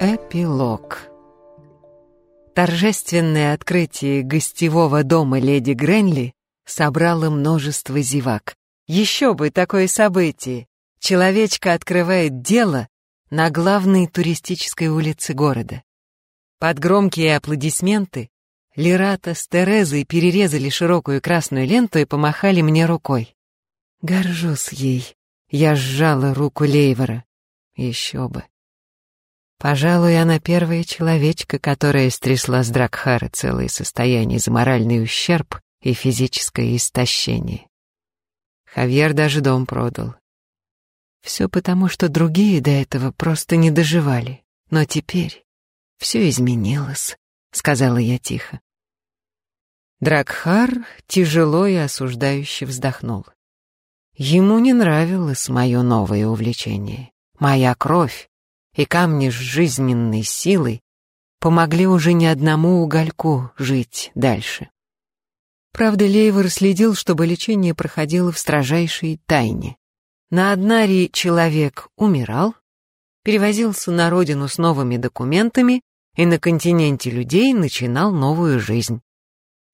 Эпилог Торжественное открытие гостевого дома леди Гренли собрало множество зевак. Еще бы такое событие! Человечка открывает дело на главной туристической улице города. Под громкие аплодисменты Лерата с Терезой перерезали широкую красную ленту и помахали мне рукой. Горжусь ей. Я сжала руку Лейвора. Еще бы. Пожалуй, она первая человечка, которая стрясла с Дракхара целое состояние за моральный ущерб и физическое истощение. Хавьер даже дом продал. Все потому, что другие до этого просто не доживали. Но теперь все изменилось, сказала я тихо. Дракхар тяжело и осуждающе вздохнул. Ему не нравилось мое новое увлечение. Моя кровь и камни с жизненной силой помогли уже не одному угольку жить дальше. Правда, Лейвор следил, чтобы лечение проходило в строжайшей тайне. На Однаре человек умирал, перевозился на родину с новыми документами и на континенте людей начинал новую жизнь.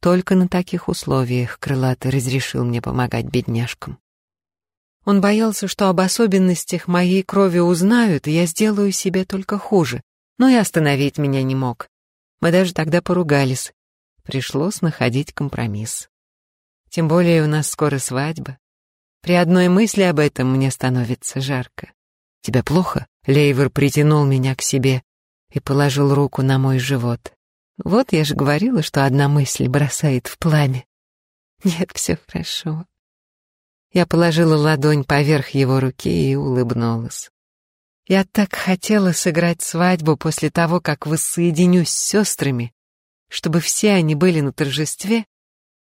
Только на таких условиях крылатый разрешил мне помогать бедняжкам. Он боялся, что об особенностях моей крови узнают, и я сделаю себе только хуже, но и остановить меня не мог. Мы даже тогда поругались. Пришлось находить компромисс. Тем более у нас скоро свадьба. При одной мысли об этом мне становится жарко. «Тебе плохо?» Лейвер притянул меня к себе и положил руку на мой живот. Вот я же говорила, что одна мысль бросает в пламя. Нет, все хорошо. Я положила ладонь поверх его руки и улыбнулась. Я так хотела сыграть свадьбу после того, как воссоединюсь с сестрами, чтобы все они были на торжестве,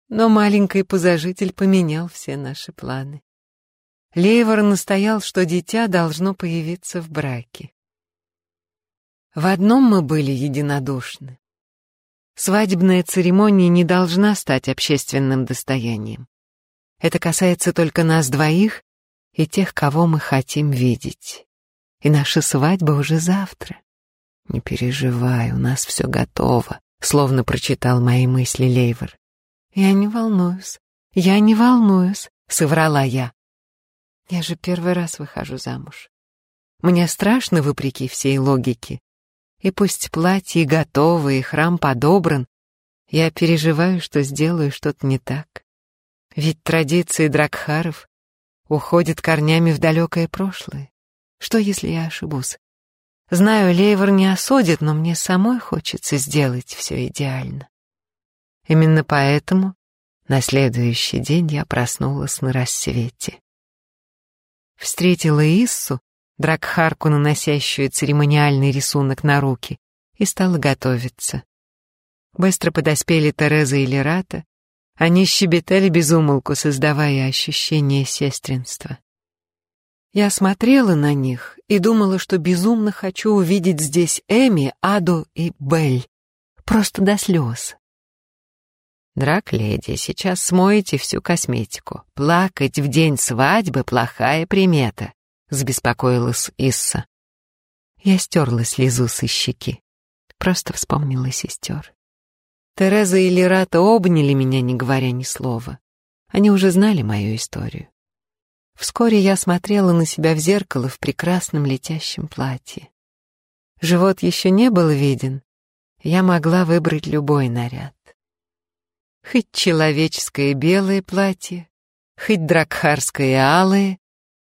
но маленький позажитель поменял все наши планы. Лейвор настоял, что дитя должно появиться в браке. В одном мы были единодушны. Свадебная церемония не должна стать общественным достоянием. Это касается только нас двоих и тех, кого мы хотим видеть. И наша свадьба уже завтра. Не переживай, у нас все готово, словно прочитал мои мысли Лейвер. Я не волнуюсь, я не волнуюсь, соврала я. Я же первый раз выхожу замуж. Мне страшно, вопреки всей логике. И пусть платье готово и храм подобран, я переживаю, что сделаю что-то не так. Ведь традиции Дракхаров уходят корнями в далекое прошлое. Что, если я ошибусь? Знаю, Лейвор не осудит, но мне самой хочется сделать все идеально. Именно поэтому на следующий день я проснулась на рассвете. Встретила Иссу, Дракхарку, наносящую церемониальный рисунок на руки, и стала готовиться. Быстро подоспели Тереза и Лерата, они щебетали безумолку, создавая ощущение сестринства. Я смотрела на них и думала, что безумно хочу увидеть здесь Эми, Аду и Бель. Просто до слез. Дракледи, сейчас смоете всю косметику. Плакать в день свадьбы — плохая примета, — забеспокоилась Исса. Я стерла слезу со щеки. Просто вспомнила сестер. Тереза и Лерата обняли меня, не говоря ни слова. Они уже знали мою историю. Вскоре я смотрела на себя в зеркало в прекрасном летящем платье. Живот еще не был виден, я могла выбрать любой наряд. Хоть человеческое белое платье, хоть дракхарское алое,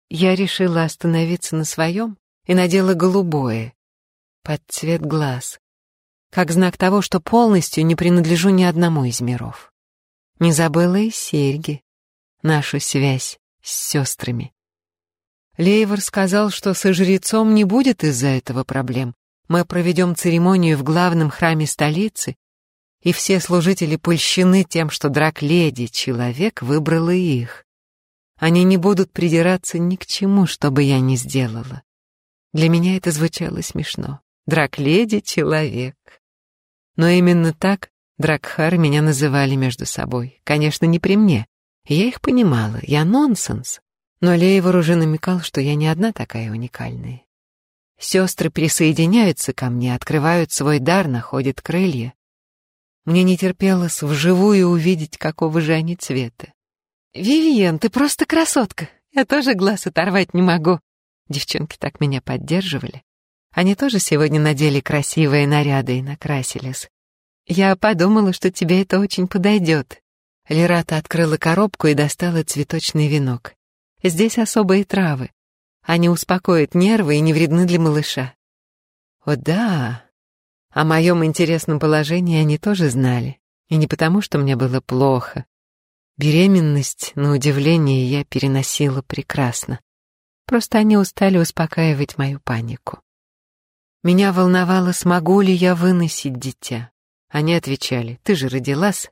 я решила остановиться на своем и надела голубое, под цвет глаз, как знак того, что полностью не принадлежу ни одному из миров. Не забыла и серьги, нашу связь с сестрами. Лейвор сказал, что со жрецом не будет из-за этого проблем. Мы проведем церемонию в главном храме столицы, и все служители польщены тем, что драк-леди, человек, выбрала их. Они не будут придираться ни к чему, что бы я ни сделала. Для меня это звучало смешно. Драк-леди — человек. Но именно так Дракхары меня называли между собой. Конечно, не при мне. Я их понимала, я нонсенс. Но Лейвор уже намекал, что я не одна такая уникальная. Сестры присоединяются ко мне, открывают свой дар, находят крылья. Мне не терпелось вживую увидеть, какого же они цвета. «Вивиен, ты просто красотка! Я тоже глаз оторвать не могу!» Девчонки так меня поддерживали. Они тоже сегодня надели красивые наряды и накрасились. Я подумала, что тебе это очень подойдет. Лерата открыла коробку и достала цветочный венок. Здесь особые травы. Они успокоят нервы и не вредны для малыша. О да, о моем интересном положении они тоже знали. И не потому, что мне было плохо. Беременность, на удивление, я переносила прекрасно. Просто они устали успокаивать мою панику. Меня волновало, смогу ли я выносить дитя. Они отвечали, ты же родилась.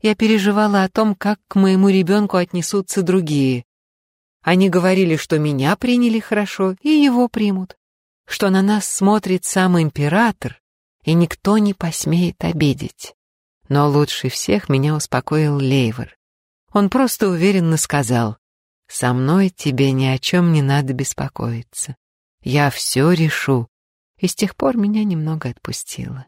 Я переживала о том, как к моему ребенку отнесутся другие, они говорили, что меня приняли хорошо и его примут, что на нас смотрит сам император, и никто не посмеет обидеть. Но лучше всех меня успокоил Лейвор. Он просто уверенно сказал, «Со мной тебе ни о чем не надо беспокоиться. Я все решу». И с тех пор меня немного отпустило.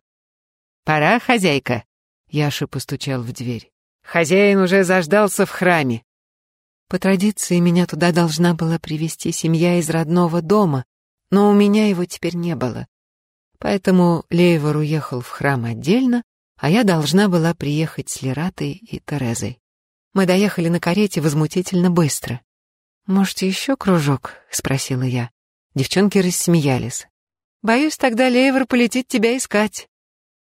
«Пора, хозяйка!» Яша постучал в дверь. «Хозяин уже заждался в храме. По традиции меня туда должна была привести семья из родного дома, но у меня его теперь не было. Поэтому Лейвор уехал в храм отдельно, а я должна была приехать с Лератой и Терезой. Мы доехали на карете возмутительно быстро. «Может, еще кружок?» — спросила я. Девчонки рассмеялись. «Боюсь, тогда Лейвор полетит тебя искать».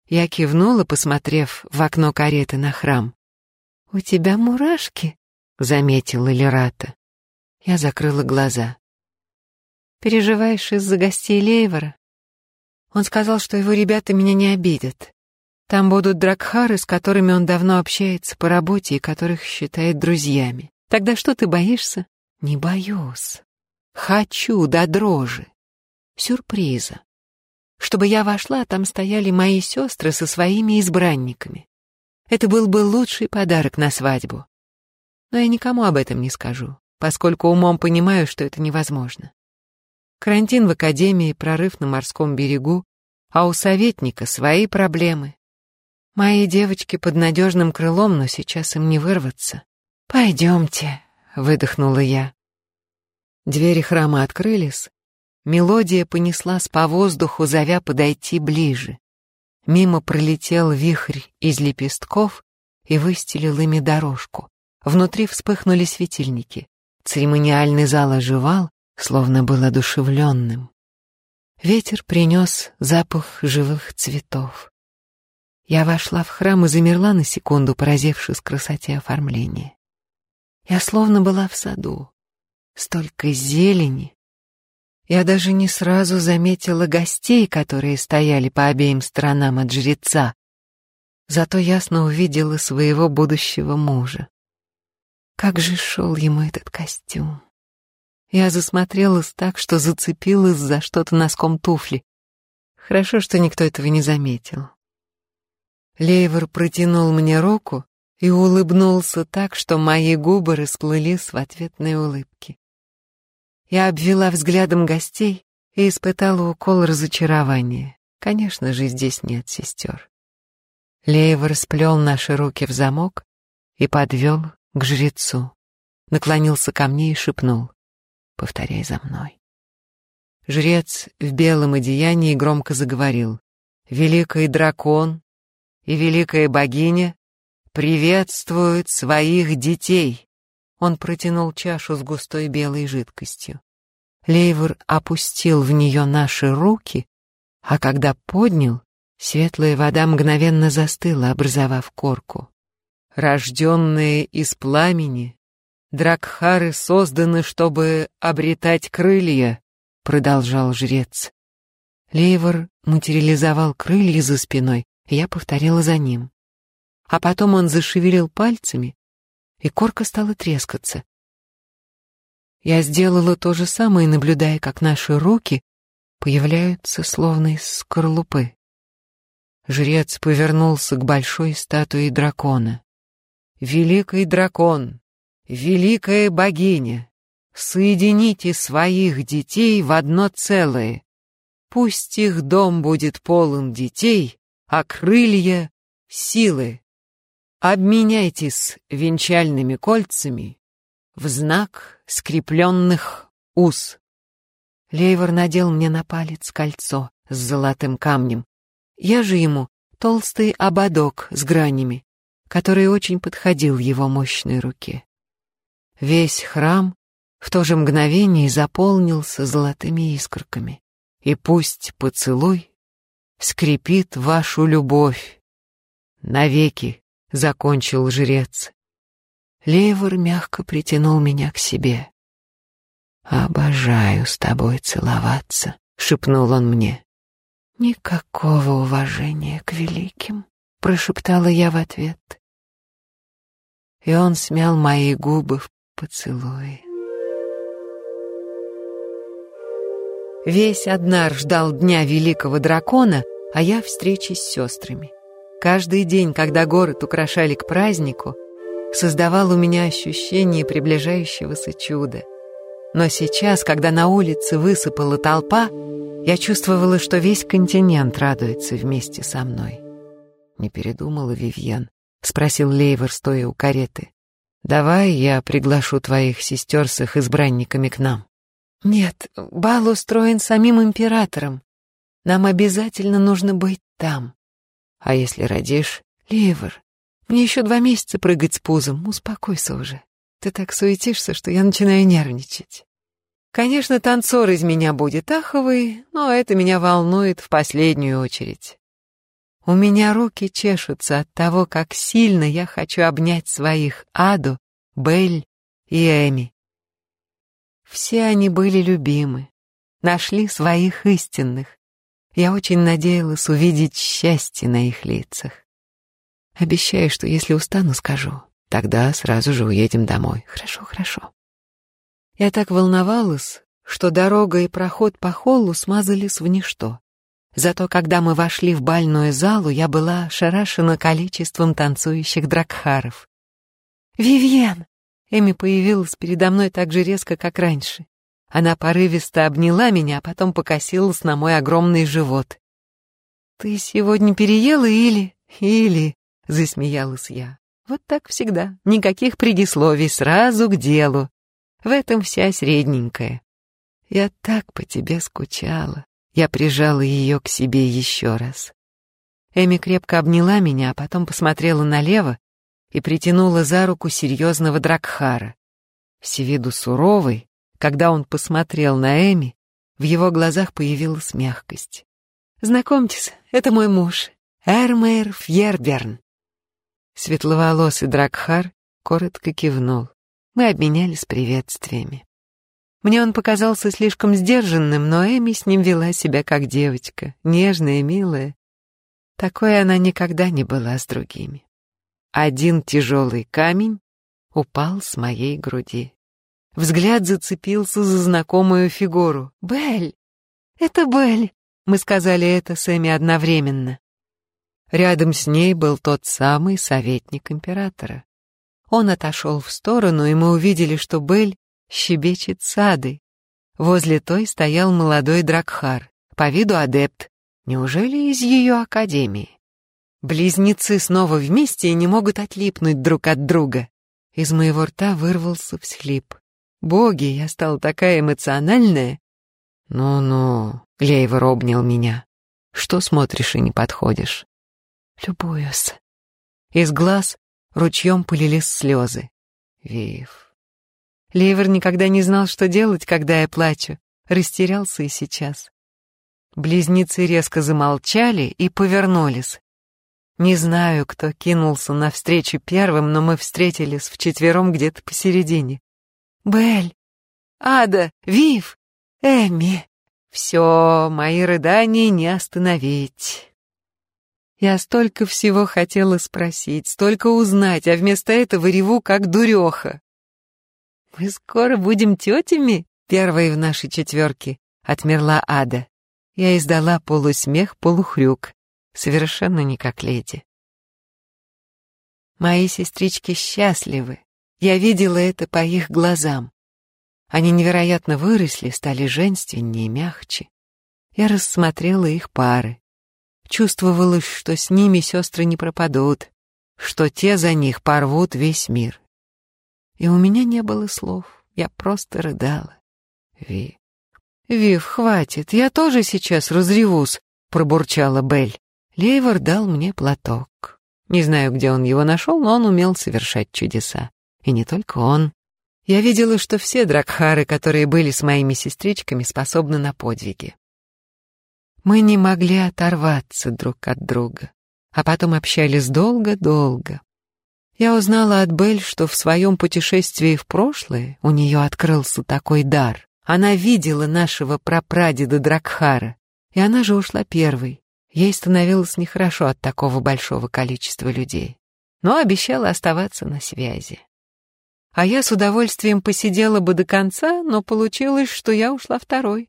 Я кивнула, посмотрев в окно кареты на храм. «У тебя мурашки?» заметила Лерата. Я закрыла глаза. Переживаешь из-за гостей Лейвора? Он сказал, что его ребята меня не обидят. Там будут дракхары, с которыми он давно общается по работе и которых считает друзьями. Тогда что ты боишься? Не боюсь. Хочу до дрожи. Сюрприза. Чтобы я вошла, там стояли мои сестры со своими избранниками. Это был бы лучший подарок на свадьбу. Но я никому об этом не скажу, поскольку умом понимаю, что это невозможно. Карантин в академии, прорыв на морском берегу, а у советника свои проблемы. Мои девочки под надежным крылом, но сейчас им не вырваться. «Пойдемте», — выдохнула я. Двери храма открылись. Мелодия понеслась по воздуху, зовя подойти ближе. Мимо пролетел вихрь из лепестков и выстелил ими дорожку. Внутри вспыхнули светильники. Церемониальный зал оживал, словно был одушевленным. Ветер принес запах живых цветов. Я вошла в храм и замерла на секунду, поразившись красоте оформления. Я словно была в саду. Столько зелени. Я даже не сразу заметила гостей, которые стояли по обеим сторонам от жреца. Зато ясно увидела своего будущего мужа. Как же шел ему этот костюм. Я засмотрелась так, что зацепилась за что-то носком туфли. Хорошо, что никто этого не заметил. Лейвор протянул мне руку и улыбнулся так, что мои губы расплылись в ответной улыбке. Я обвела взглядом гостей и испытала укол разочарования. Конечно же, здесь нет сестер. Лейвор сплел наши руки в замок и подвел к жрецу, наклонился ко мне и шепнул «Повторяй за мной». Жрец в белом одеянии громко заговорил «Великий дракон и великая богиня приветствуют своих детей». Он протянул чашу с густой белой жидкостью. Лейвор опустил в нее наши руки, а когда поднял, светлая вода мгновенно застыла, образовав корку. Рожденные из пламени, Дракхары созданы, чтобы обретать крылья, продолжал жрец. Лейвор материализовал крылья за спиной, я повторила за ним. А потом он зашевелил пальцами, и корка стала трескаться. Я сделала то же самое, наблюдая, как наши руки появляются словно из скорлупы. Жрец повернулся к большой статуе дракона. Великий дракон, великая богиня, соедините своих детей в одно целое. Пусть их дом будет полон детей, а крылья — силы. Обменяйтесь венчальными кольцами в знак скрепленных уз. Лейвор надел мне на палец кольцо с золотым камнем. Я же ему толстый ободок с гранями, который очень подходил его мощной руке. Весь храм в то же мгновение заполнился золотыми искорками. И пусть поцелуй скрепит вашу любовь навеки закончил жрец. Лейвор мягко притянул меня к себе. «Обожаю с тобой целоваться», — шепнул он мне. «Никакого уважения к великим», — прошептала я в ответ. И он смял мои губы в поцелуе. Весь Однар ждал дня великого дракона, а я встречи с сестрами. Каждый день, когда город украшали к празднику, создавал у меня ощущение приближающегося чуда. Но сейчас, когда на улице высыпала толпа, я чувствовала, что весь континент радуется вместе со мной. Не передумала Вивьен, спросил Лейвер, стоя у кареты. Давай я приглашу твоих сестер с их избранниками к нам. Нет, бал устроен самим императором. Нам обязательно нужно быть там. А если родишь? Ливер, мне еще два месяца прыгать с пузом. Успокойся уже. Ты так суетишься, что я начинаю нервничать. Конечно, танцор из меня будет аховый, но это меня волнует в последнюю очередь. У меня руки чешутся от того, как сильно я хочу обнять своих Аду, Бель и Эми. Все они были любимы, нашли своих истинных, я очень надеялась увидеть счастье на их лицах. Обещаю, что если устану, скажу. Тогда сразу же уедем домой. Хорошо, хорошо. Я так волновалась, что дорога и проход по холлу смазались в ничто. Зато когда мы вошли в бальную залу, я была шарашена количеством танцующих дракхаров. «Вивьен!» Эми появилась передо мной так же резко, как раньше. Она порывисто обняла меня, а потом покосилась на мой огромный живот. «Ты сегодня переела или... или...» — засмеялась я. «Вот так всегда. Никаких предисловий, сразу к делу. В этом вся средненькая. Я так по тебе скучала». Я прижала ее к себе еще раз. Эми крепко обняла меня, а потом посмотрела налево и притянула за руку серьезного Дракхара. С виду суровый, когда он посмотрел на Эми, в его глазах появилась мягкость. «Знакомьтесь, это мой муж, Эрмейр Фьерберн». Светловолосый Дракхар коротко кивнул. Мы обменялись приветствиями. Мне он показался слишком сдержанным, но Эми с ним вела себя как девочка, нежная, милая. Такой она никогда не была с другими. Один тяжелый камень упал с моей груди. Взгляд зацепился за знакомую фигуру. «Белль! Это Белль!» Мы сказали это Сэмми одновременно. Рядом с ней был тот самый советник императора. Он отошел в сторону, и мы увидели, что Белль щебечет сады. Возле той стоял молодой Дракхар, по виду адепт. Неужели из ее академии? Близнецы снова вместе и не могут отлипнуть друг от друга. Из моего рта вырвался всхлип. Боги, я стала такая эмоциональная. Ну-ну, Лейвор обнял меня. Что смотришь и не подходишь? Любуюсь. Из глаз ручьем полились слезы. Вив. Лейвор никогда не знал, что делать, когда я плачу. Растерялся и сейчас. Близнецы резко замолчали и повернулись. Не знаю, кто кинулся навстречу первым, но мы встретились вчетвером где-то посередине. Бель, Ада, Вив, Эми. Все, мои рыдания не остановить. Я столько всего хотела спросить, столько узнать, а вместо этого реву, как дуреха. «Мы скоро будем тетями?» Первой в нашей четверке отмерла Ада. Я издала полусмех, полухрюк, совершенно не как леди. Мои сестрички счастливы, я видела это по их глазам. Они невероятно выросли, стали женственнее, мягче. Я рассмотрела их пары. Чувствовалось, что с ними сестры не пропадут, что те за них порвут весь мир. И у меня не было слов, я просто рыдала. Ви, Вив, хватит, я тоже сейчас разревусь, пробурчала Бель. Лейвор дал мне платок. Не знаю, где он его нашел, но он умел совершать чудеса. И не только он. Я видела, что все дракхары, которые были с моими сестричками, способны на подвиги. Мы не могли оторваться друг от друга, а потом общались долго-долго. Я узнала от Бель, что в своем путешествии в прошлое у нее открылся такой дар. Она видела нашего прапрадеда Дракхара, и она же ушла первой. Ей становилось нехорошо от такого большого количества людей, но обещала оставаться на связи. А я с удовольствием посидела бы до конца, но получилось, что я ушла второй.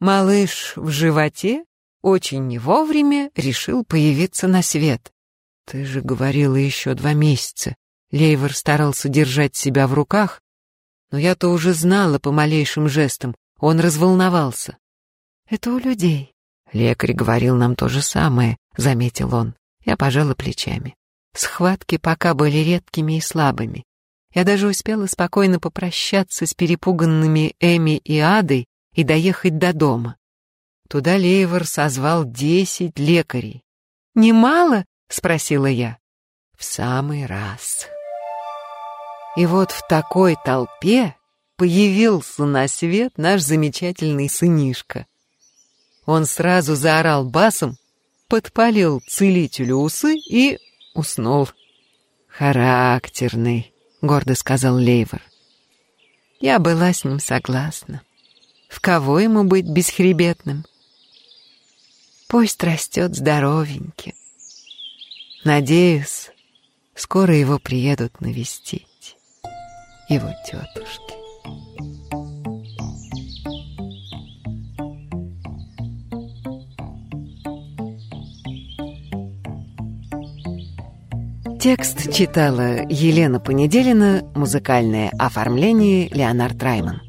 Малыш в животе очень не вовремя решил появиться на свет. Ты же говорила еще два месяца. Лейвор старался держать себя в руках, но я-то уже знала по малейшим жестам, он разволновался. Это у людей. Лекарь говорил нам то же самое, заметил он. Я пожала плечами. Схватки пока были редкими и слабыми. Я даже успела спокойно попрощаться с перепуганными Эми и Адой и доехать до дома. Туда Лейвор созвал десять лекарей. «Немало?» — спросила я. «В самый раз». И вот в такой толпе появился на свет наш замечательный сынишка. Он сразу заорал басом, подпалил целителю усы и уснул. «Характерный», — гордо сказал Лейвор. Я была с ним согласна. В кого ему быть бесхребетным? Пусть растет здоровеньким. Надеюсь, скоро его приедут навестить, его тетушки. Текст читала Елена Понеделина, музыкальное оформление Леонард Райман.